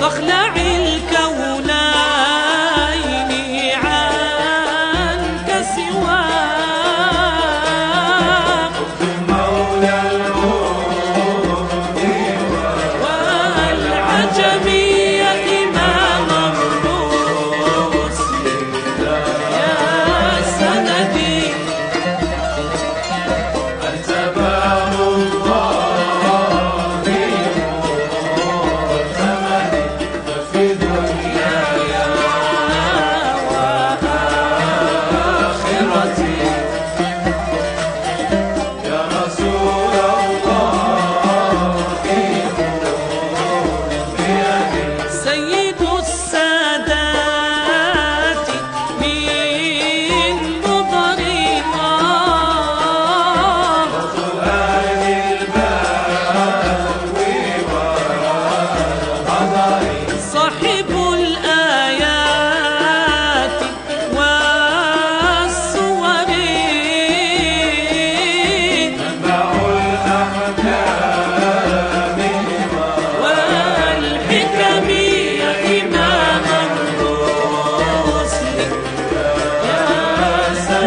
اخلعي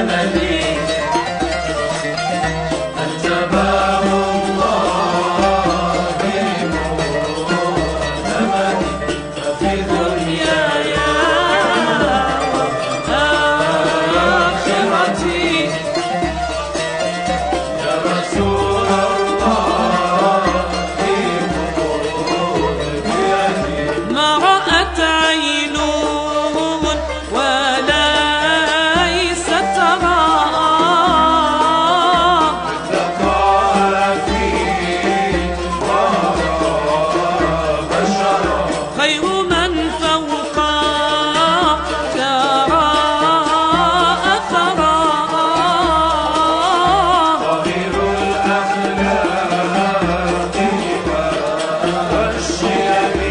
Amen. Shabbat you.